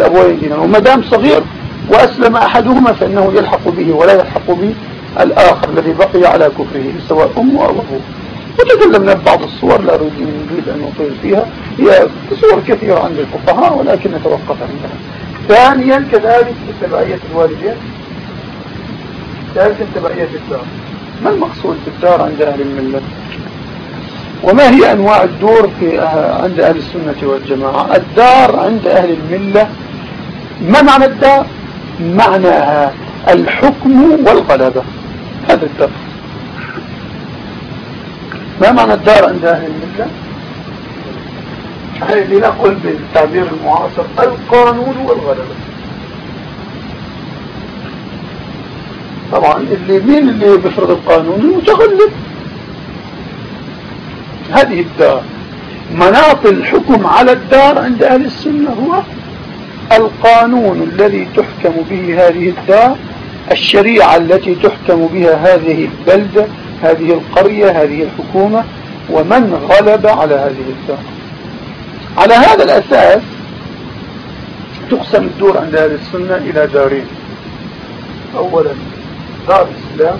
الأبوين دينا وما دام صغير وأسلم أحدهما فإنه يلحق به ولا يلحق به الآخر الذي بقي على كفره سواء أمه أو أبوه وتكلمنا ببعض الصور لا أريد أن نطيل فيها. هي صور كثيرة عند الفقهاء ولكن نتوقف عندها. ثانيا كذلك تبعية الوالدين ثالثا تبعية الدار. ما المقصود بالدار عند أهل الملة؟ وما هي أنواع الدور في عند أهل السنة والجماعة؟ الدار عند أهل الملة ما معنى الدار معناها الحكم والغلبة هذا الدار ما معنى الدار عند أهل الملة؟ لنقل بالتعبير المعاصر القانون والغلبة طبعا اللي مين اللي بيفرض القانون؟ المتغلب. هذه الدار مناط الحكم على الدار عند أهل السنة هو القانون الذي تحكم به هذه الدار الشريعة التي تحكم بها هذه البلدة هذه القرية هذه الحكومة ومن غلب على هذه الدار. على هذا الأساس تقسم الدور عند أهل السنة إلى دارين. أولا دار إسلام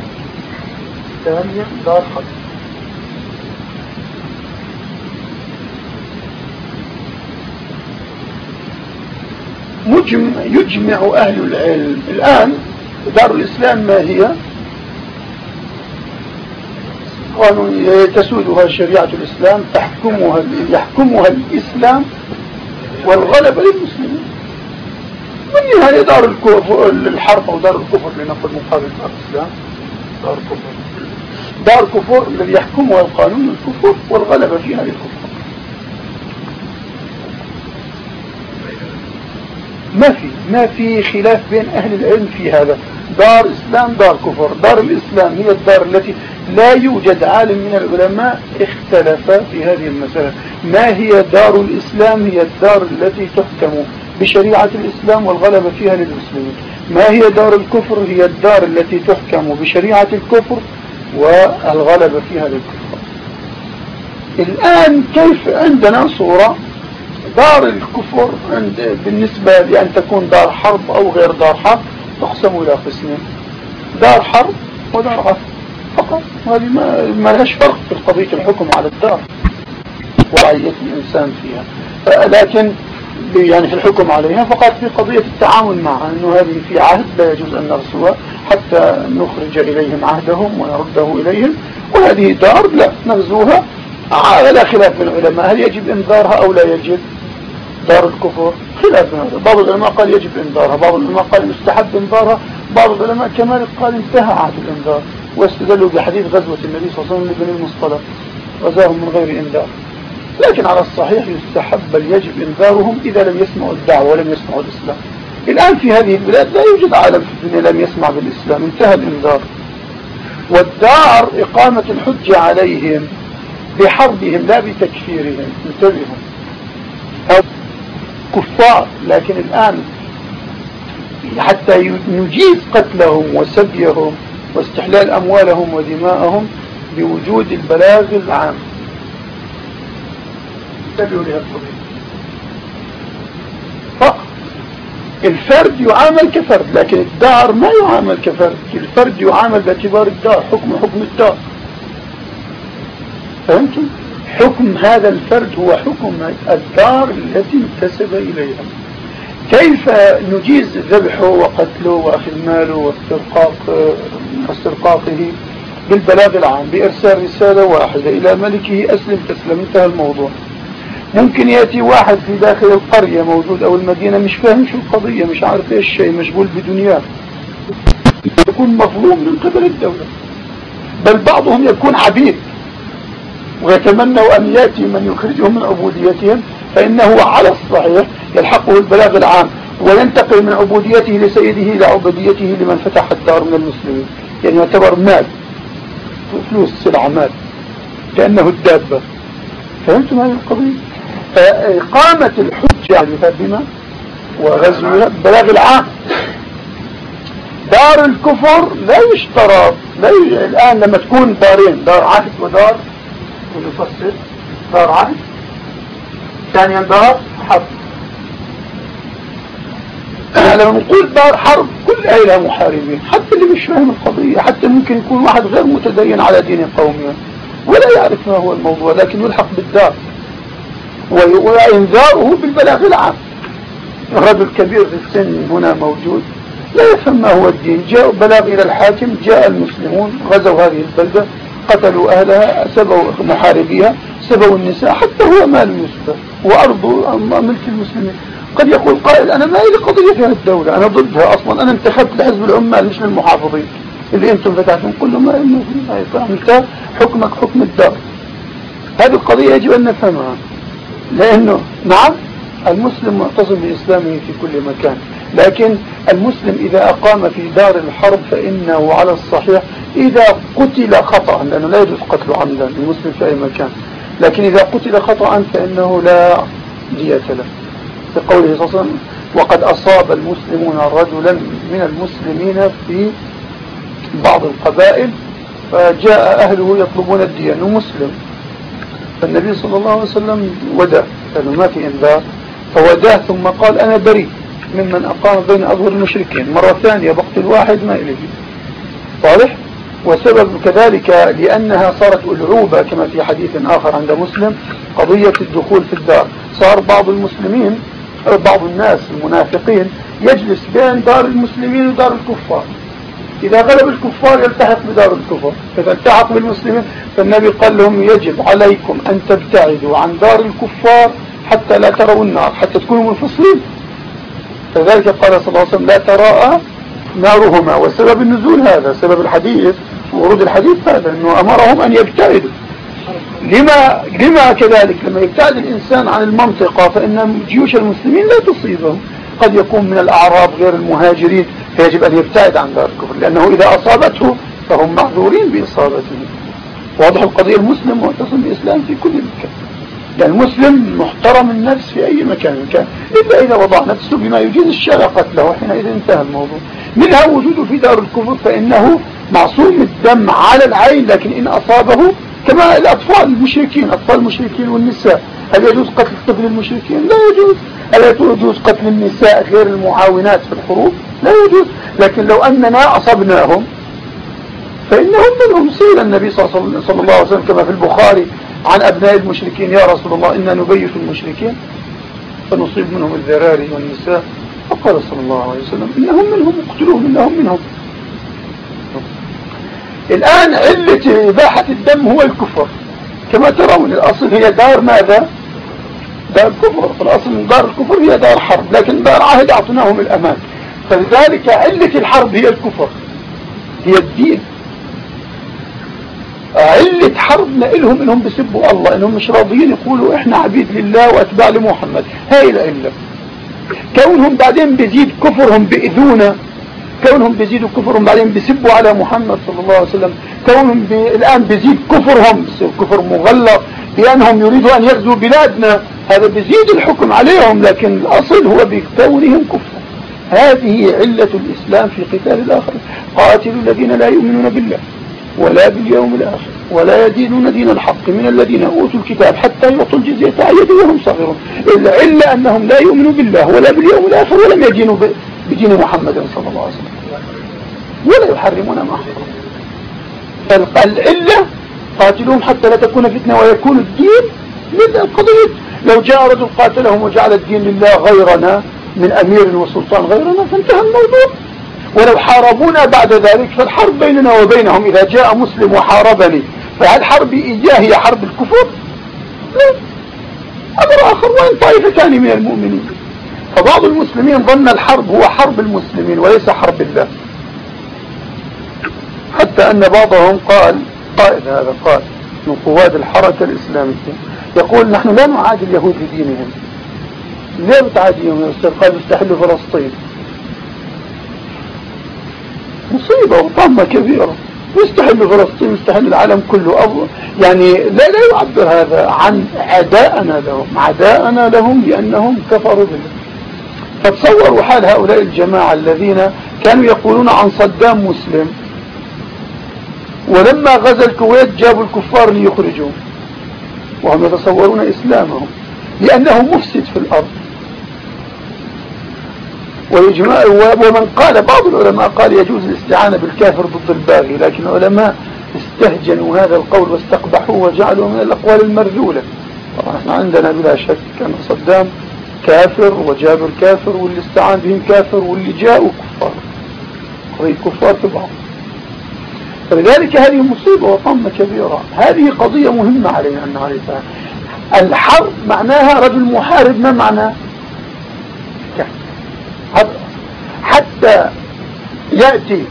ثانيا دار حق. مجمع يجمع أهل العلم. الآن دار الإسلام ما هي؟ قانون تسودها شريعة الإسلام تحكمها يحكمها الإسلام والغلبة للمسلمين. والنهاية دار الحرب أو دار الكفر لنقل مقابل دار الإسلام؟ دار كفر دار كفر الذي يحكمها القانون الكفر والغلبة فيها للكفر ما في ما في خلاف بين أهل العلم في هذا. دار إسلام دار كفر دار الإسلام هي الدار التي لا يوجد عالم من العلماء اختلف في هذه المسألة. ما هي دار الإسلام؟ هي الدار التي تحكم بشريعة الإسلام والغلبة فيها للمسلمين. ما هي دار الكفر؟ هي الدار التي تحكم بشريعة الكفر والغلبة فيها للكفر. الآن كيف عندنا صورة دار الكفر عند بالنسبة لأن تكون دار حرب أو غير دار حرب تقسم إلى قسمين. دار حرب ودار عفو فقط. هذه ما, لهاش فرق في قضية الحكم على الدار. ورعية الإنسان فيها. لكن يعني في الحكم عليها فقط في قضية التعامل معها أنه هذه في عهد لا يجوز أن نرسوها حتى نخرج إليهم عهدهم ونرده إليهم. وهذه دار لا نغزوها على خلاف من العلماء. هل يجب إنذارها أو لا يجب؟ دار الكفر. خلاف هذا. بعض العلماء قال يجب إنذارها. بعض العلماء قال مستحب إنذارها. بعض العلماء كمان قال انتهى عهد الإنذار. واستدلوا بحديث غزوة النبي صلى الله عليه وسلم لبني المصطلق. غزاهم من غير إنذار. لكن على الصحيح يستحب بل يجب إنذارهم إذا لم يسمعوا الدعوة ولم يسمعوا الإسلام. الآن في هذه البلاد لا يوجد عالم في الدنيا لم يسمع بالإسلام. انتهى الإنذار. والدار إقامة الحجة عليهم. بحربهم لا بتكفيرهم انتبهوا. كفار لكن الآن حتى نجيز قتلهم وسبيهم واستحلال أموالهم ودماءهم بوجود البلاغ العام. انتبهوا فقط. الفرد يعامل كفرد لكن الدار ما يعامل كفرد. الفرد يعامل باعتبار الدار حكم حكم الدار. فهمتم حكم هذا الفرد هو حكم الدار التي انتسب إليها. كيف نجيز ذبحه وقتله وأخذ ماله واسترقاق واسترقاقه بالبلاغ العام بإرسال رسالة واحدة إلى ملكه أسلم تسلم انتهى الموضوع. ممكن يأتي واحد في داخل القرية موجود أو المدينة مش فاهم شو القضية مش عارف إيش الشيء مشغول بدنياه. يكون مظلوم من قبل الدولة. بل بعضهم يكون عبيد. ويتمنوا أن يأتي من يخرجهم من عبوديتهم فإنه على الصحيح يلحقه البلاغ العام وينتقل من عبوديته لسيده إلى عبوديته لمن فتح الدار من المسلمين. يعني يعتبر مال فلوس سلعة مال كأنه الدابة. فهمتم هذه القضية؟ فإقامة الحجة بما وغزوها بلاغ العام. دار الكفر لا يشترط لا. الآن لما تكون دارين دار عهد ودار ونفصل عهد ثانيا دار حرب. لما نقول دار حرب كل لها محاربين حتى اللي مش فاهم القضية حتى ممكن يكون واحد غير متدين على دين قومه ولا يعرف ما هو الموضوع لكن يلحق بالدار. وإنذاره بالبلاغ العام. رجل كبير في السن هنا موجود لا يفهم ما هو الدين. جاء بلاغ إلى الحاكم جاء المسلمون غزوا هذه البلدة. قتلوا أهلها سبوا محاربيها سبوا النساء حتى هو مال يسبى وأرضه ملك المسلمين. قد يقول قائل أنا ما لي قضية في هذه الدولة أنا ضدها أصلا أنا انتخبت لحزب العمال مش للمحافظين. اللي أنتم فتحتم كله ما أنت حكمك حكم الدار. هذه القضية يجب أن نفهمها لأنه نعم المسلم معتصم بإسلامه في كل مكان لكن المسلم إذا أقام في دار الحرب فإنه على الصحيح إذا قتل خطأ لأنه لا يجوز قتل عمدا المسلم في أي مكان. لكن إذا قتل خطأ فإنه لا دية له. في قوله صلى الله عليه وسلم وقد أصاب المسلمون رجلا من المسلمين في بعض القبائل فجاء أهله يطلبون الدية أنه مسلم فالنبي صلى الله عليه وسلم ودى لأنه ما في إنذار فوداه ثم قال أنا بريء ممن أقام بين أظهر المشركين. مرة ثانية بقتل واحد ما إليه. واضح؟ وسبب كذلك لأنها صارت ألعوبة كما في حديث آخر عند مسلم قضية الدخول في الدار. صار بعض المسلمين بعض الناس المنافقين يجلس بين دار المسلمين ودار الكفار. إذا غلب الكفار يلتحق بدار الكفر. إذا التحق بالمسلمين فالنبي قال لهم يجب عليكم أن تبتعدوا عن دار الكفار حتى لا تروا النار حتى تكونوا منفصلين. فذلك قال صلى الله عليه وسلم لا تراءى نارهما. وسبب النزول هذا سبب الحديث ورود الحديث هذا أنه أمرهم أن يبتعدوا لما, لما كذلك؟ لما يبتعد الإنسان عن المنطقة فإن جيوش المسلمين لا تصيبه قد يكون من الأعراب غير المهاجرين فيجب أن يبتعد عن دار الكفر لأنه إذا أصابته فهم معذورين بإصابته. واضح القضية المسلم معتصم بإسلام في كل مكان. لأن المسلم محترم النفس في أي مكان كان إلا إذا وضع نفسه بما يجيز الشارع قتله حينئذ انتهى الموضوع. منها وجوده في دار الكفر فإنه معصوم الدم على العين لكن إن أصابه كما الأطفال المشركين أطفال المشركين والنساء. هل يجوز قتل طفل المشركين؟ لا يجوز. هل يجوز قتل النساء غير المعاونات في الحروب؟ لا يجوز. لكن لو أننا أصبناهم فإنهم منهم سئل النبي صلى الله عليه وسلم كما في البخاري عن أبناء المشركين يا رسول الله إنا نبيت المشركين. فنصيب منهم الذراري والنساء. فقال صلى الله عليه وسلم إنهم منهم اقتلوهم إنهم منهم. الآن علة إباحة الدم هو الكفر. كما ترون الأصل هي دار ماذا؟ دار كفر. الأصل دار الكفر هي دار حرب لكن دار عهد أعطناهم الأمان. فلذلك علة الحرب هي الكفر هي الدين. علة حربنا لهم إنهم بسبوا الله إنهم مش راضيين يقولوا إحنا عبيد لله وأتباع لمحمد. هاي العلة. كونهم بعدين بيزيد كفرهم بإذونا كونهم بيزيدوا كفرهم بعدين بيسبوا على محمد صلى الله عليه وسلم كونهم بي الآن بيزيد كفرهم كفر مغلق بأنهم يريدوا أن يغزوا بلادنا هذا بيزيد الحكم عليهم لكن الأصل هو بكونهم كفر. هذه علة الإسلام في قتال الآخر قاتلوا الذين لا يؤمنون بالله. ولا باليوم الآخر ولا يدينون دين الحق من الذين أوتوا الكتاب حتى يعطوا الجزية عن يد وهم صغيرون إلا أنهم لا يؤمنوا بالله ولا باليوم الآخر ولم يدينوا بدين محمد صلى الله عليه وسلم. ولا يحرمون ما حرم. فالعلة قاتلوهم حتى لا تكون فتنة ويكون الدين من القضية لو جاء رجل قاتلهم وجعل الدين لله غيرنا من أمير وسلطان غيرنا فانتهى الموضوع. ولو حاربونا بعد ذلك فالحرب بيننا وبينهم إذا جاء مسلم وحاربني فهل حرب إياه هي حرب الكفر؟ لا. أمر آخر وإن طائفتان من المؤمنين. فبعض المسلمين ظن الحرب هو حرب المسلمين وليس حرب الله. حتى أن بعضهم قال قائد هذا قال من قواد الحركة الإسلامية يقول نحن لا نعادي اليهود لدينهم. ليه بتعاديهم يا أستاذ؟ قال يستحلوا فلسطين مصيبة وطامة كبيرة. يستحل فلسطين يستحل العالم كله. أو يعني لا لا يعبر هذا عن عداءنا لهم. عداءنا لهم لأنهم كفروا بالله فتصوروا حال هؤلاء الجماعة الذين كانوا يقولون عن صدام مسلم. ولما غزا الكويت جابوا الكفار ليخرجوه. وهم يتصورون إسلامهم. لأنه مفسد في الأرض. ويجمع ومن قال بعض العلماء قال يجوز الاستعانة بالكافر ضد الباغي لكن العلماء استهجنوا هذا القول واستقبحوه وجعلوه من الأقوال المرذولة طبعا إحنا عندنا بلا شك أن صدام كافر وجابر كافر واللي استعان بهم كافر واللي جاءوا كفار. قضية كفار بعض. فلذلك هذه مصيبة وطمة كبيرة. هذه قضية مهمة علينا أن نعرفها. الحرب معناها رجل محارب ما معناه حتى يأتي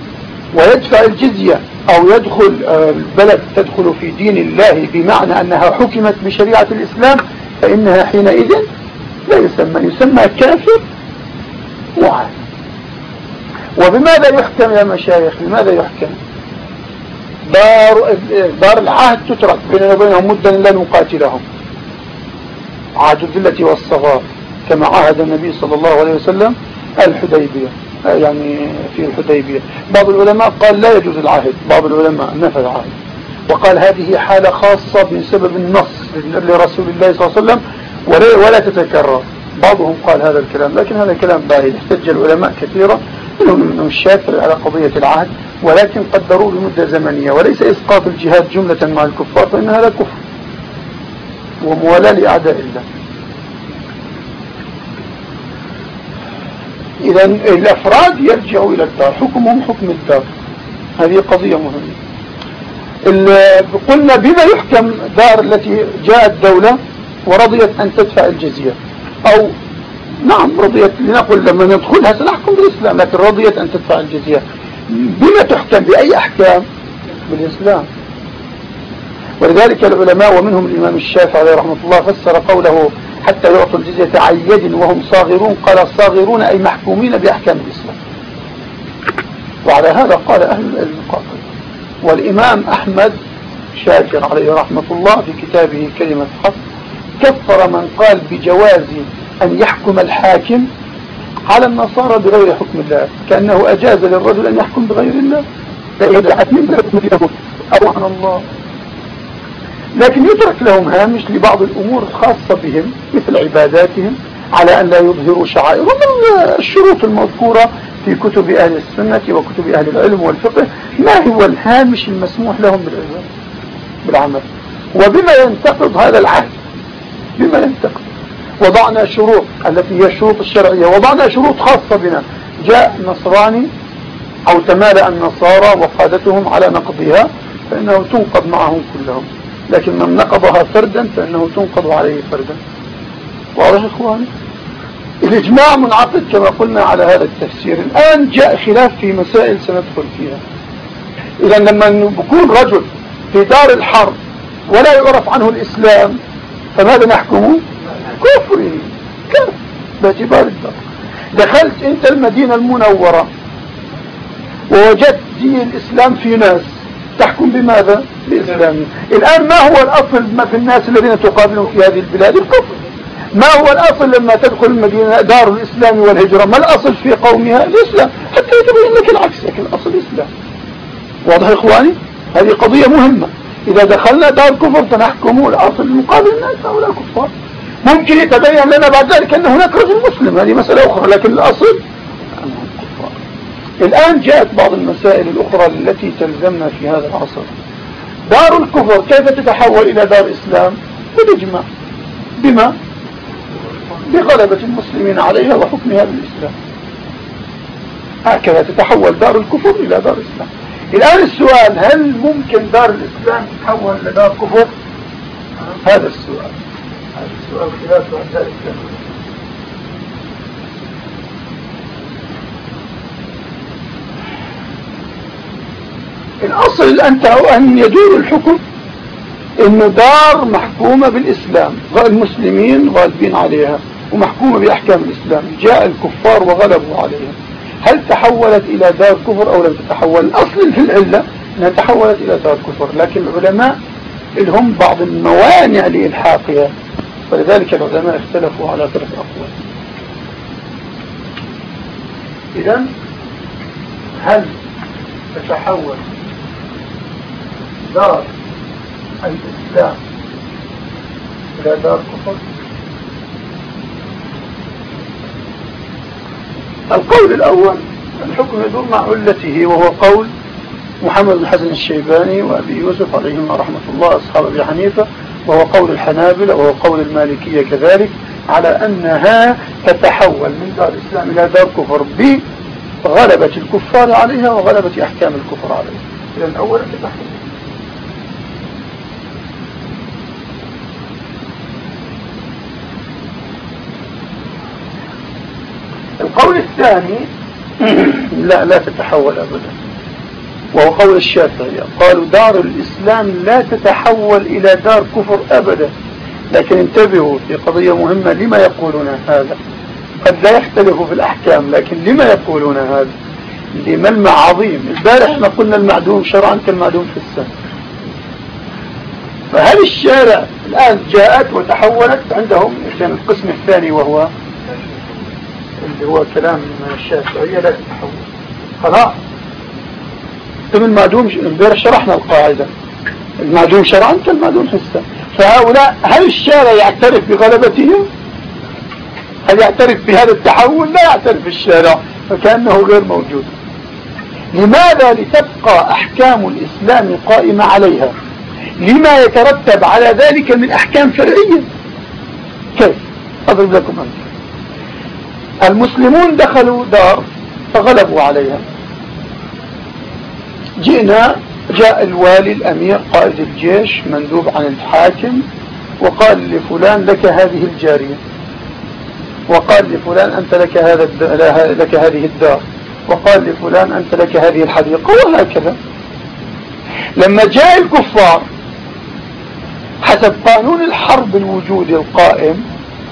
ويدفع الجزية أو يدخل آه، البلد تدخل في دين الله بمعنى أنها حكمت بشريعة الإسلام فإنها حينئذ لا يسمى يسمى كافر معاهد وبماذا يحكم يا مشايخ؟ لماذا يحكم؟ دار, دار العهد تترك بيننا وبينهم مدة لا نقاتلهم. عهد الذلة والصغار كما عهد النبي صلى الله عليه وسلم الحديبية يعني في الحديبية. بعض العلماء قال لا يجوز العهد بعض العلماء نفى العهد. وقال هذه حالة خاصة بسبب النص لرسول الله صلى الله عليه وسلم ولا, تتكرر. بعضهم قال هذا الكلام لكن هذا كلام باهي احتج العلماء كثيرا منهم الشافعي على قضية العهد ولكن قدروا بمدة زمنية. وليس إسقاط الجهاد جملة مع الكفار فإن هذا كفر. وموالاة لأعداء الله. إذا الأفراد يرجعوا إلى الدار حكمهم حكم الدار. هذه قضية مهمة. قلنا بما يحكم دار التي جاءت دولة ورضيت أن تدفع الجزية. أو نعم رضيت لنقل لما ندخلها سنحكم بالإسلام لكن رضيت أن تدفع الجزية. بما تحكم بأي أحكام؟ بالإسلام. ولذلك العلماء ومنهم الإمام الشافعي رحمة الله فسر قوله حتى يعطوا الجزية عن يد وهم صاغرون قال صاغرون أي محكومين بأحكام الإسلام. وعلى هذا قال أهل العلم قاتل والإمام أحمد شاكر عليه رحمة الله في كتابه كلمة حق كفر من قال بجواز أن يحكم الحاكم على النصارى بغير حكم الله كأنه أجاز للرجل أن يحكم بغير الله. فإذا حكم بحكم اليهود أو عن الله. لكن يترك لهم هامش لبعض الأمور الخاصة بهم مثل عباداتهم على أن لا يظهروا شعائر. ومن الشروط المذكورة في كتب أهل السنة وكتب أهل العلم والفقه ما هو الهامش المسموح لهم بالعمل؟ وبما ينتقض هذا العهد بما ينتقض. وضعنا شروط التي هي الشروط الشرعية. وضعنا شروط خاصة بنا. جاء نصراني أو تمالأ النصارى وقادتهم على نقضها فإنه تنقض معهم كلهم. لكن من نقضها فردا فإنه تنقض عليه فردا. واضح إخواني؟ الإجماع منعقد كما قلنا على هذا التفسير. الآن جاء خلاف في مسائل سندخل فيها. إذا لما يكون رجل في دار الحرب ولا يعرف عنه الإسلام فماذا نحكمه كفره كفر باعتبار الدار دخلت أنت المدينة المنورة ووجدت دين الإسلام في ناس. تحكم بماذا؟ بإسلامي الآن ما هو الأصل في الناس الذين تقابلهم في هذه البلاد؟ الكفر. ما هو الأصل لما تدخل المدينة دار الإسلام والهجرة؟ ما الأصل في قومها؟ الإسلام. حتى يتبين لك العكس لكن الأصل الإسلام. واضح إخواني؟ هذه قضية مهمة. إذا دخلنا دار كفر فنحكم الأصل المقابل الناس هؤلاء كفار. ممكن يتبين لنا بعد ذلك أن هناك رجل مسلم. هذه مسألة أخرى لكن الأصل الآن جاءت بعض المسائل الأخرى التي تلزمنا في هذا العصر. دار الكفر كيف تتحول إلى دار إسلام بالإجماع. بما؟ بغلبة المسلمين عليها وحكمها بالإسلام هكذا تتحول دار الكفر إلى دار الإسلام. الآن السؤال هل ممكن دار الإسلام تتحول إلى دار كفر؟ هذا السؤال. هذا السؤال خلاف ذلك الأصل أن أن يدور الحكم إنه دار محكومة بالإسلام المسلمين غالبين عليها ومحكومة بأحكام الإسلام جاء الكفار وغلبوا عليها. هل تحولت إلى دار كفر أو لم تتحول؟ الأصل في العلة أنها تحولت إلى دار كفر لكن العلماء لهم بعض الموانع لإلحاقها فلذلك العلماء اختلفوا على ثلاث أقوال. إذا هل تتحول دار الإسلام. إلى دار كفر. القول الأول الحكم يدور مع علته وهو قول محمد بن حسن الشيباني وأبي يوسف عليهم رحمة الله أصحاب أبي حنيفة وهو قول الحنابلة وهو قول المالكية كذلك على أنها تتحول من دار الإسلام إلى دار كفر بغلبة الكفار عليها وغلبة أحكام الكفر عليها. إذا أولا تتحول القول الثاني لا لا تتحول أبدا. وهو قول الشافعية قالوا دار الإسلام لا تتحول إلى دار كفر أبدا. لكن انتبهوا في قضية مهمة لما يقولون هذا؟ قد لا يختلفوا في الأحكام لكن لما يقولون هذا؟ لملمع عظيم البارح ما قلنا المعدوم شرعا كالمعدوم في السنة. فهل الشارع الآن جاءت وتحولت عندهم؟ القسم الثاني وهو اللي هو كلام الشافعية لا تتحول. خلاص. ثم المعدوم امبارح شرحنا القاعدة. المعدوم شرعا كالمعدوم حسا فهؤلاء هل الشارع يعترف بغلبتهم؟ هل يعترف بهذا التحول؟ لا يعترف الشارع فكأنه غير موجود. لماذا لتبقى أحكام الإسلام قائمة عليها؟ لما يترتب على ذلك من أحكام شرعية؟ كيف؟ أضرب لكم أمثلة. المسلمون دخلوا دار فغلبوا عليها. جئنا جاء الوالي الأمير قائد الجيش مندوب عن الحاكم وقال لفلان لك هذه الجارية. وقال لفلان أنت لك, هذا لك هذه الدار. وقال لفلان أنت لك هذه الحديقة وهكذا. لما جاء الكفار حسب قانون الحرب الوجودي القائم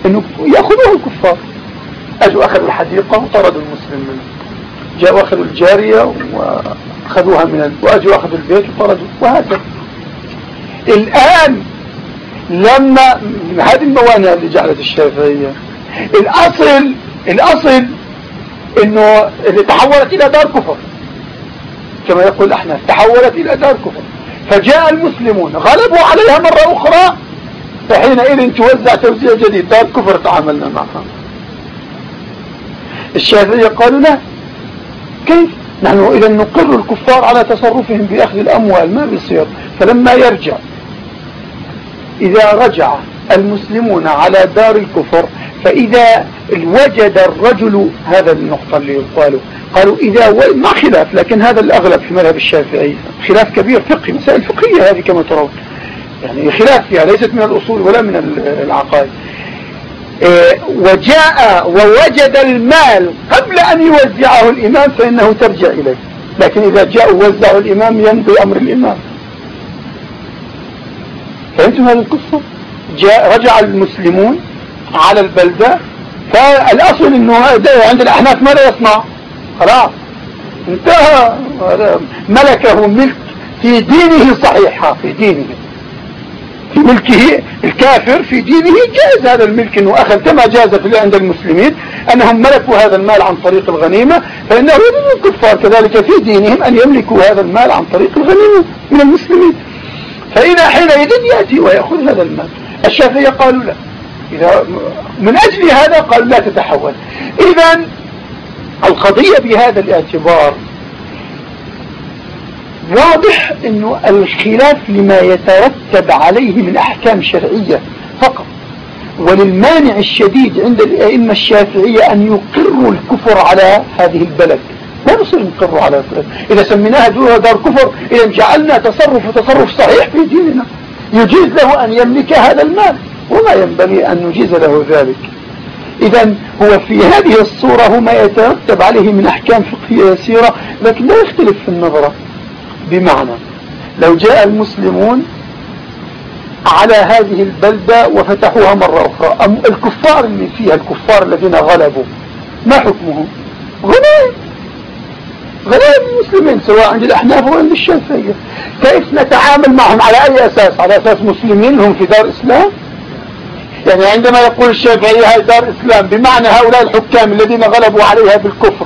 إنه ياخذوها الكفار. اجوا اخذوا الحديقة وطردوا المسلم منه جاءوا اخذوا الجارية وأخذوها من وأجوا اخذوا البيت وطردوا. وهكذا. الآن لما هذه الموانع اللي جعلت الشافعية. الاصل الأصل إنه اللي تحولت إلى دار كفر. كما يقول إحنا تحولت إلى دار كفر. فجاء المسلمون غلبوا عليها مرة أخرى فحينئذ توزع توزيع جديد. دار كفر تعاملنا معها. الشافعية قالوا لا. كيف؟ نحن إذا نقر الكفار على تصرفهم بأخذ الأموال ما بيصير؟ فلما يرجع إذا رجع المسلمون على دار الكفر فإذا وجد الرجل هذا النقطة اللي يقالوا قالوا إذا ما خلاف لكن هذا الأغلب في مذهب الشافعي خلاف كبير فقهي مسائل فقهية هذه كما ترون. يعني خلاف فيها ليست من الأصول ولا من العقائد. وجاء ووجد المال قبل أن يوزعه الإمام فإنه ترجع إليه. لكن إذا جاء ووزعه الإمام ينبي أمر الإمام. فهمتم هذه القصة؟ جاء رجع المسلمون على البلدة. فالأصل أنه عند الأحناف ماذا يصنع. خلاص. انتهى. ملكه ملك في دينه صحيحة في دينه. في ملكه الكافر في دينه جاز هذا الملك إنه أخذ كما جاز في عند المسلمين أنهم ملكوا هذا المال عن طريق الغنيمة فإنه يجوز الكفار كذلك في دينهم أن يملكوا هذا المال عن طريق الغنيمة من المسلمين. فإذا حينئذ يأتي ويأخذ هذا المال. الشافعية قالوا لا. إذا من أجل هذا قالوا لا تتحول. إذا القضية بهذا الاعتبار واضح إنه الخلاف لما يترتب عليه من أحكام شرعية فقط. وللمانع الشديد عند الأئمة الشافعية أن يقروا الكفر على هذه البلد. ما بصير نقروا على إذا سميناها دار كفر إذا جعلنا تصرف تصرف صحيح في ديننا. يجيز له أن يملك هذا المال وما ينبغي أن نجيز له ذلك. إذا هو في هذه الصورة هو ما يترتب عليه من أحكام فقهية يسيرة لكن لا يختلف في النظرة. بمعنى لو جاء المسلمون على هذه البلدة وفتحوها مرة أخرى أم الكفار اللي فيها الكفار الذين غلبوا ما حكمهم؟ غنائم غنائم المسلمين سواء عند الأحناف أو عند الشافعية. كيف نتعامل معهم؟ على أي أساس؟ على أساس مسلمين هم في دار إسلام؟ يعني عندما يقول الشافعية هاي دار إسلام بمعنى هؤلاء الحكام الذين غلبوا عليها بالكفر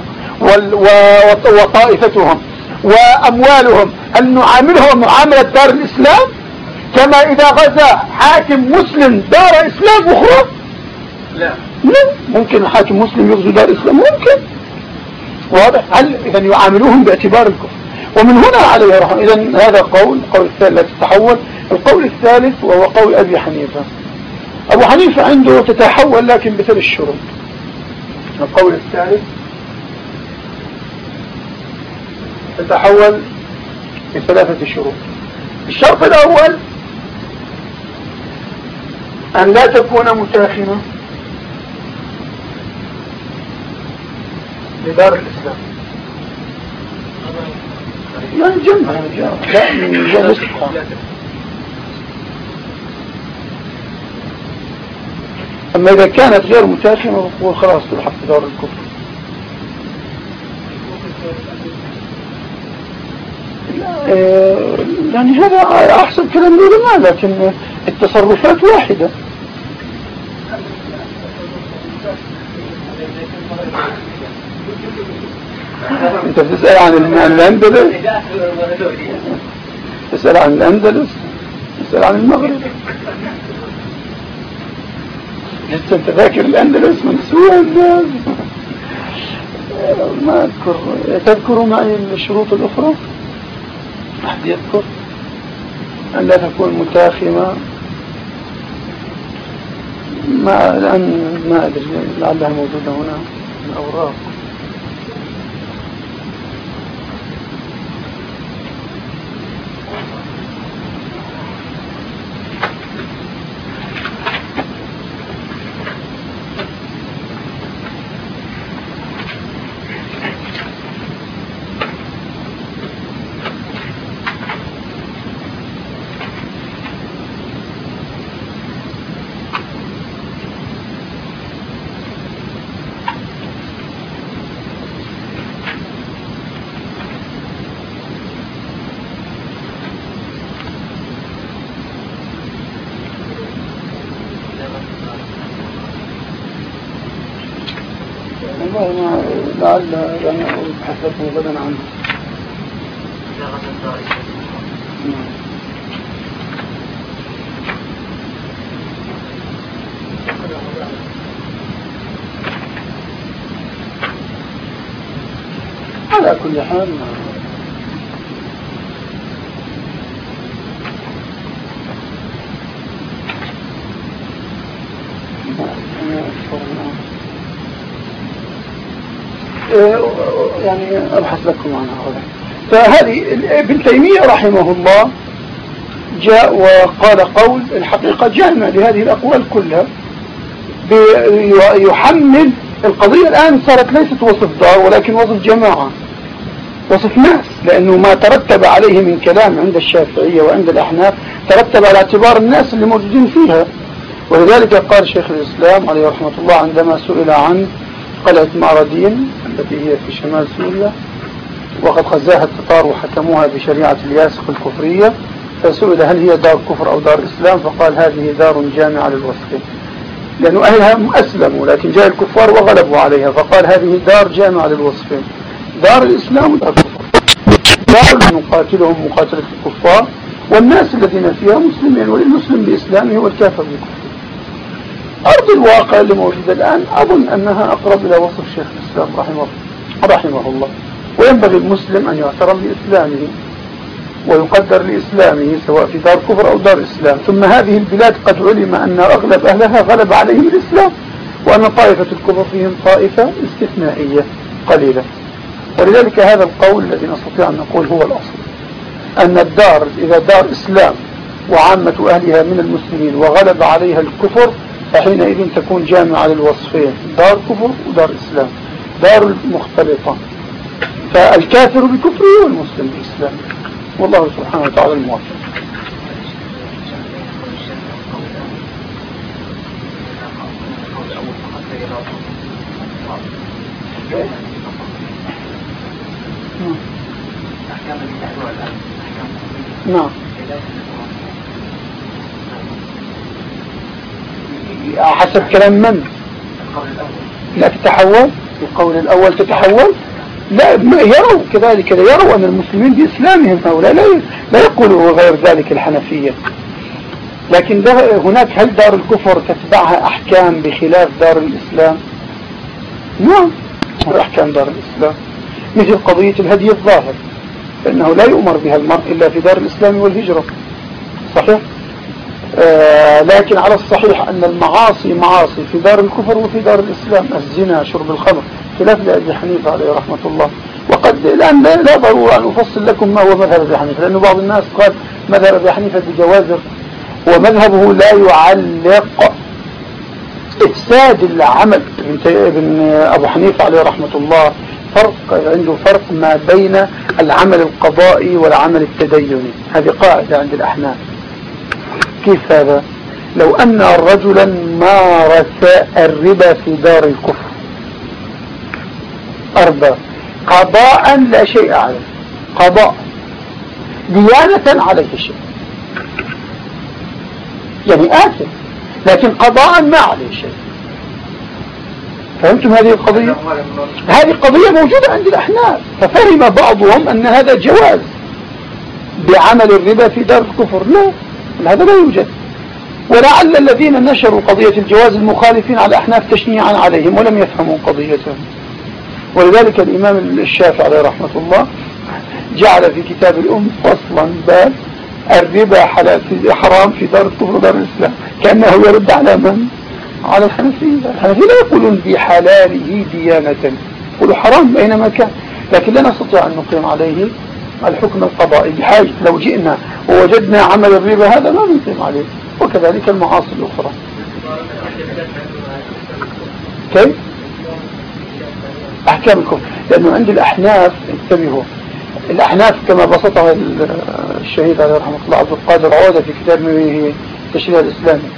وطائفتهم. وأموالهم هل نعاملهم معاملة دار الإسلام؟ كما إذا غزا حاكم مسلم دار إسلام أخرى؟ لا. لا. ممكن حاكم مسلم يغزو دار إسلام ممكن. واضح. هل إذا يعاملوهم باعتبار الكفر؟ ومن هنا عليه رحمة إذا هذا قول القول الثالث لا تتحول. القول الثالث وهو قول أبي حنيفة. أبو حنيفة عنده تتحول لكن بثلاث شروط القول الثالث تتحول بثلاثة شروط. الشرط الأول أن لا تكون متاخمة لدار الإسلام. يعني جمع لا من أما إذا كانت غير متاخمة فهو خلاص تلحق دار الكفر آه، يعني هذا أحسن كلام العلماء لكن التصرفات واحدة. أنت بتسأل عن الأندلس؟ تسأل عن الأندلس؟ تسأل عن المغرب؟ انت فاكر الأندلس من سوء ما أذكر. تذكروا معي الشروط الأخرى؟ أحد يذكر أن لا تكون متاخمة ما الآن ما أدري لعلها موجودة هنا الأوراق لعل يعني حسبه غدا عنه. على كل حال يعني أبحث لكم عنها فهذه ابن تيمية رحمه الله جاء وقال قول الحقيقة جامع لهذه الأقوال كلها يحمل القضية الآن صارت ليست وصف دار ولكن وصف جماعة وصف ناس لأنه ما ترتب عليه من كلام عند الشافعية وعند الأحناف ترتب على اعتبار الناس اللي موجودين فيها. ولذلك قال شيخ الإسلام عليه رحمة الله عندما سئل عن قلعة معردين التي هي في شمال سوريا. وقد غزاها التتار وحكموها بشريعة الياسق الكفرية. فسئل هل هي دار كفر أو دار إسلام؟ فقال هذه دار جامعة للوصفين لأن أهلها أسلموا لكن جاء الكفار وغلبوا عليها. فقال هذه دار جامعة للوصفين دار الإسلام ودار الكفر. دار نقاتلهم مقاتلة الكفار. والناس الذين فيها مسلمين وللمسلم بإسلامه والكافر بكفره. أرض الواقع اللي موجودة الآن أظن أنها أقرب إلى وصف شيخ الإسلام رحمه, رحمه الله. وينبغي المسلم أن يعترم بإسلامه ويقدر لإسلامه سواء في دار كفر أو دار إسلام. ثم هذه البلاد قد علم أن أغلب أهلها غلب عليهم الإسلام وأن طائفة الكفر فيهم طائفة استثنائية قليلة. ولذلك هذا القول الذي نستطيع أن نقول هو الأصل. أن الدار إذا دار إسلام وعامة أهلها من المسلمين وغلب عليها الكفر فحينئذ تكون جامعة للوصفين دار كفر ودار إسلام دار مختلطة. فالكافر بكفره والمسلم بإسلامه والله سبحانه وتعالى الموافق نعم. حسب كلام من؟ لا تتحول؟ القول الأول تتحول؟ لا يروا كذلك يروا أن المسلمين بإسلامهم هؤلاء لا لا يقولوا غير ذلك الحنفية. لكن هناك هل دار الكفر تتبعها أحكام بخلاف دار الإسلام؟ نعم أحكام دار الإسلام. مثل قضية الهدي الظاهر فإنه لا يؤمر بها المرء إلا في دار الإسلام والهجرة. صحيح؟ آه لكن على الصحيح أن المعاصي معاصي في دار الكفر وفي دار الإسلام الزنا شرب الخمر خلاف لأبي حنيفة عليه رحمة الله. وقد الآن لا ضرورة أن أفصل لكم ما هو مذهب أبي حنيفة لأن بعض الناس قال مذهب أبي حنيفة بجوازر ومذهبه لا يعلق إفساد العمل. ابن أبو حنيفة عليه رحمة الله فرق عنده فرق ما بين العمل القضائي والعمل التديني. هذه قاعدة عند الأحناف. كيف هذا؟ لو أن رجلا مارس الربا في دار الكفر. أربع. قضاء لا شيء عليه. قضاء. ديانة عليه شيء. يعني آثم لكن قضاء ما عليه شيء. فهمتم هذه القضية؟ هذه قضية موجودة عند الأحناف. ففهم بعضهم أن هذا جواز بعمل الربا في دار الكفر. لا. هذا لا يوجد. ولعل الذين نشروا قضية الجواز المخالفين على الأحناف تشنيعا عليهم ولم يفهموا قضيتهم. ولذلك الإمام الشافعي عليه رحمة الله جعل في كتاب الأم فصلا باب الربا حلال في حرام في دار الكفر ودار الإسلام. كأنه يرد على من؟ على الحنفية. الحنفية لا يقولون بحلاله ديانة. يقولوا حرام أينما كان. لكن لا نستطيع أن نقيم عليه الحكم القضائي بحاجة لو جئنا ووجدنا عمل الربا هذا ما نقيم عليه. وكذلك المعاصي الأخرى. كيف؟ أحكام الكفر لأنه عند الأحناف انتبهوا. الأحناف كما بسطها الشهيد عليه رحمة الله عبد القادر عودة في كتاب التشريع الإسلامي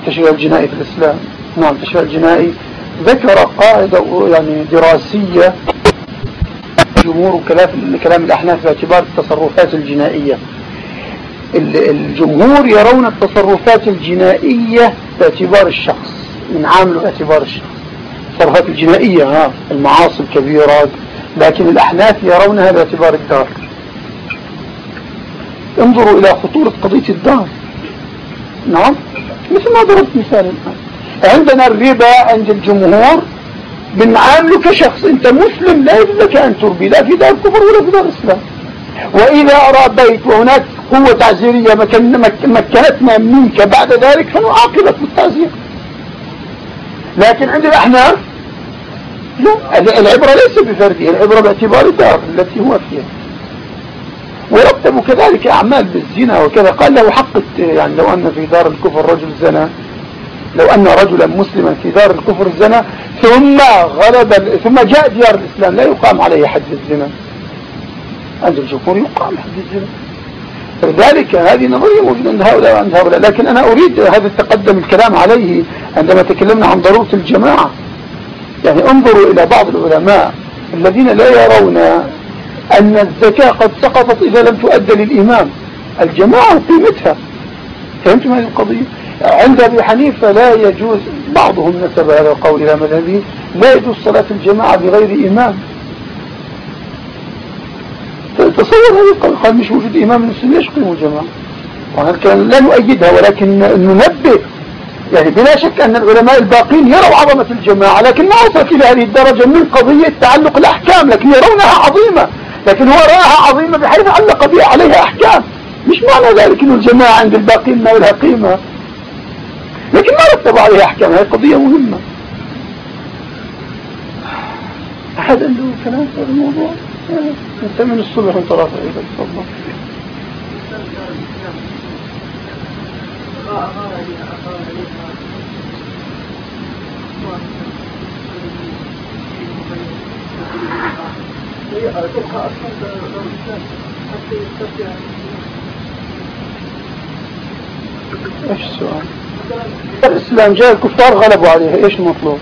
التشريع الجنائي في الإسلام. نعم التشريع الجنائي. ذكر قاعدة يعني دراسية جمهور كلام الأحناف باعتبار التصرفات الجنائية. الجمهور يرون التصرفات الجنائية باعتبار الشخص من عامله باعتبار الشخص. التصرفات الجنائية ها المعاصي الكبيرة لكن الأحناف يرونها باعتبار الدار. انظروا إلى خطورة قضية الدار. نعم مثل ما ضربت مثال الآن عندنا الربا عند الجمهور. بنعامله كشخص أنت مسلم لا يجوز لك أن تربي لا في دار كفر ولا في دار إسلام. وإذا ارى وهناك قوة تعزيرية مكنتنا منك بعد ذلك فنعاقبك بالتعزير لكن عند الأحناف لا العبرة ليس بفرده العبرة باعتبار الدار التي هو فيها. ورتبوا كذلك أعمال بالزنا وكذا. قال له حق يعني لو أن في دار الكفر رجل زنا لو أن رجلا مسلما في دار الكفر زنا ثم غلب ثم جاء ديار الإسلام لا يقام عليه حد الزنا. عند الجمهور يقام حد الزنا. لذلك هذه نظرية موجودة عند هؤلاء وعند هؤلاء. لكن أنا أريد هذا التقدم الكلام عليه عندما تكلمنا عن ضرورة الجماعة. يعني انظروا إلى بعض العلماء الذين لا يرون أن الزكاة قد سقطت إذا لم تؤدى للإمام الجماعة قيمتها. فهمتم هذه القضية؟ عند أبي حنيفة لا يجوز بعضهم نسب هذا القول إلى مذهبه لا يجوز صلاة الجماعة بغير إمام. تصور هذه القول قال مش وجود إمام المسلمين ليش قيموا الجماعة وهذا لا نؤيدها ولكن ننبه. يعني بلا شك أن العلماء الباقين يروا عظمة الجماعة لكن ما وصلت إلى هذه الدرجة من قضية تعلق الأحكام لكن يرونها عظيمة. لكن هو رآها عظيمة بحيث علق بها عليها أحكام. مش معنى ذلك أن الجماعة عند الباقين ما لها قيمة. لكن ما رتب عليها أحكام هذه قضية مهمة. أحد عنده كلام في الموضوع؟ أنت من الصبح وأنت رافع إيدك تفضل. إيش السؤال؟ الإسلام جاء الكفار غلبوا عليه. إيش المطلوب؟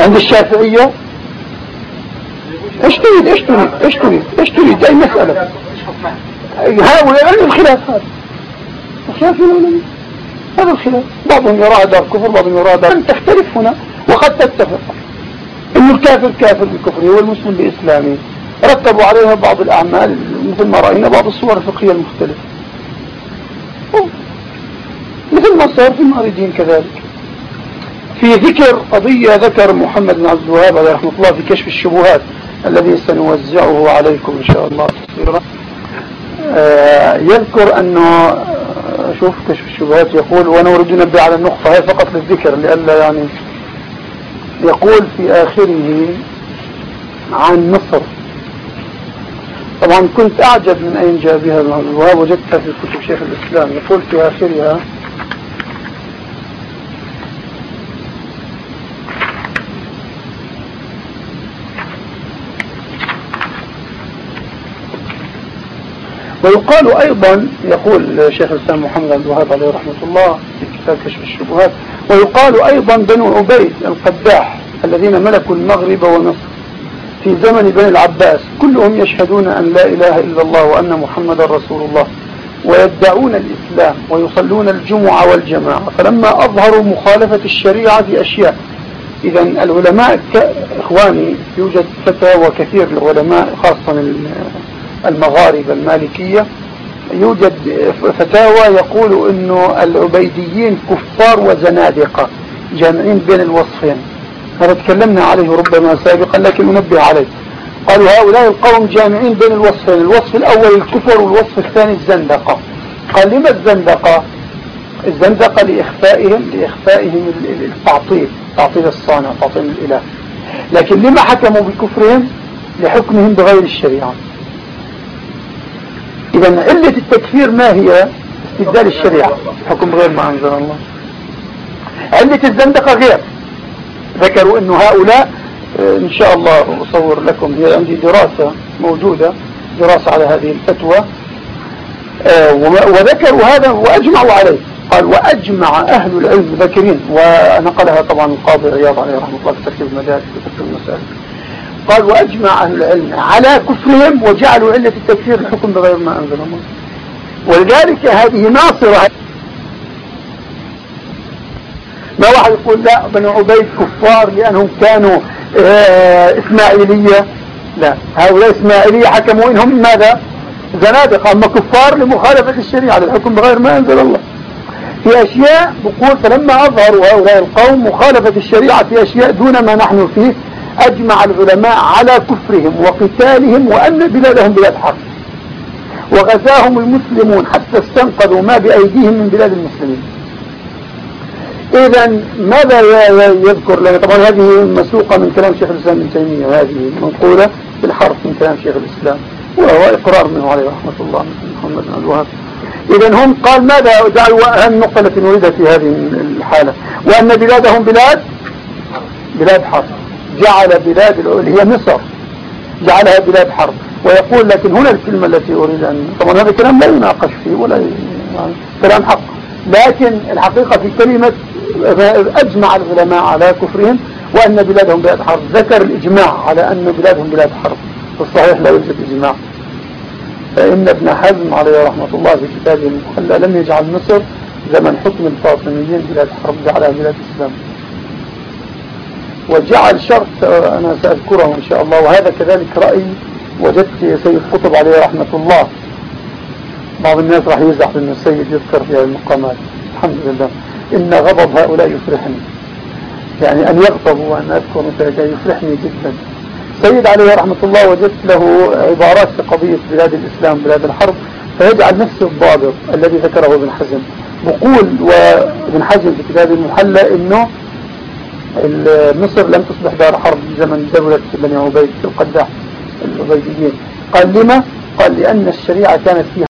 عند الشافعية؟ إيش تريد؟ إيش تريد؟ إيش تريد؟ إيش تريد؟ أي مسألة؟ هؤلاء عندهم الخلاف هذا الخلاف هذا الخلاف. بعضهم يرى دار كفر بعضهم يرى دار تختلف هنا. وقد تتفق. إنه الكافر كافر بكفره والمسلم بإسلامه. رتبوا عليها بعض الأعمال مثل ما رأينا بعض الصور الفقهية المختلفة. مثل ما صار في الماردين كذلك. في ذكر قضية ذكر محمد بن عبد الوهاب عليه رحمة الله في كشف الشبهات الذي سنوزعه عليكم إن شاء الله آه، يذكر أنه آه، شوف كشف الشبهات يقول وأنا أريد أن على النقطة هي فقط للذكر لألا يعني يقول في آخره عن مصر. طبعا كنت أعجب من أين جاء بها وجدتها في كتب شيخ الإسلام. يقول في آخرها ويقال أيضا يقول شيخ الإسلام محمد عبد الوهاب عليه رحمة الله في كتاب كشف الشبهات ويقال أيضا بنو عبيد القداح الذين ملكوا المغرب ومصر في زمن بني العباس. كلهم يشهدون أن لا إله إلا الله وأن محمد رسول الله ويدعون الإسلام ويصلون الجمعة والجماعة. فلما أظهروا مخالفة الشريعة في أشياء إذا العلماء إخواني يوجد فتاوى كثير للعلماء خاصة المغاربة المالكية يوجد فتاوى يقول أنه العبيديين كفار وزنادقة جامعين بين الوصفين. هذا تكلمنا عليه ربما سابقا لكن أنبه عليه. قالوا هؤلاء القوم جامعين بين الوصفين الوصف الأول الكفر والوصف الثاني الزندقة. قال لما الزندقة؟ الزندقة لإخفائهم لإخفائهم التعطيل تعطيل الصانع تعطيل الإله. لكن لما حكموا بكفرهم؟ لحكمهم بغير الشريعة. إذا علة التكفير ما هي؟ استبدال الشريعة حكم غير ما أنزل الله. علة الزندقة غير. ذكروا أن هؤلاء آه، إن شاء الله أصور لكم هي عندي دراسة موجودة دراسة على هذه الفتوى. آه، وذكروا هذا وأجمعوا عليه. قال وأجمع أهل العلم ذاكرين ونقلها طبعا القاضي عياض عليه رحمة الله في تركيب المدارس في تركيب المسائل. قال وأجمع أهل العلم على كفرهم وجعلوا علة التكفير الحكم بغير ما أنزل الله. ولذلك هذه ناصرة. ما واحد يقول لا بني عبيد كفار لأنهم كانوا آه، إسماعيلية. لا هؤلاء إسماعيلية حكموا إنهم ماذا؟ زنادقة. أما كفار لمخالفة الشريعة للحكم بغير ما أنزل الله. في أشياء بقول فلما أظهروا هؤلاء القوم مخالفة الشريعة في أشياء دون ما نحن فيه. أجمع العلماء على كفرهم وقتالهم وأن بلادهم بلاد حرب وغزاهم المسلمون حتى استنقذوا ما بأيديهم من بلاد المسلمين. إذا ماذا يذكر لنا؟ طبعا هذه مسوقة من كلام شيخ الإسلام ابن تيمية هذه منقولة بالحرف من كلام شيخ الإسلام وهو إقرار منه عليه رحمة الله محمد بن الوهاب. إذا هم قال ماذا دعوا أهم النقطة التي نريدها في هذه الحالة؟ وأن بلادهم بلاد؟ بلاد حرب جعل بلاد هي مصر. جعلها بلاد حرب. ويقول لكن هنا الكلمة التي أريد أن طبعا هذا الكلام لا يناقش فيه ولا يعني كلام حق. لكن الحقيقة في كلمة أجمع العلماء على كفرهم وأن بلادهم بلاد حرب. ذكر الإجماع على أن بلادهم بلاد حرب. الصحيح لا يوجد إجماع. فإن ابن حزم عليه رحمة الله في كتابه المحلى لم يجعل مصر زمن حكم الفاطميين بلاد حرب جعلها بلاد إسلام. وجعل شرط أنا سأذكره إن شاء الله وهذا كذلك رأي وجدت سيد قطب عليه رحمة الله. بعض الناس راح يزعل أن السيد يذكر في المقامات. الحمد لله. إن غضب هؤلاء يفرحني. يعني أن يغضبوا وأن أذكر مثل هذا يفرحني جدا. سيد عليه رحمة الله وجدت له عبارات في قضية بلاد الإسلام بلاد الحرب فيجعل نفس الضابط الذي ذكره ابن حزم. بقول وابن حزم في كتاب المحلى إنه مصر لم تصبح دار حرب زمن دولة بني عبيد القداح العبيديين قال لما؟ قال لأن الشريعة كانت فيها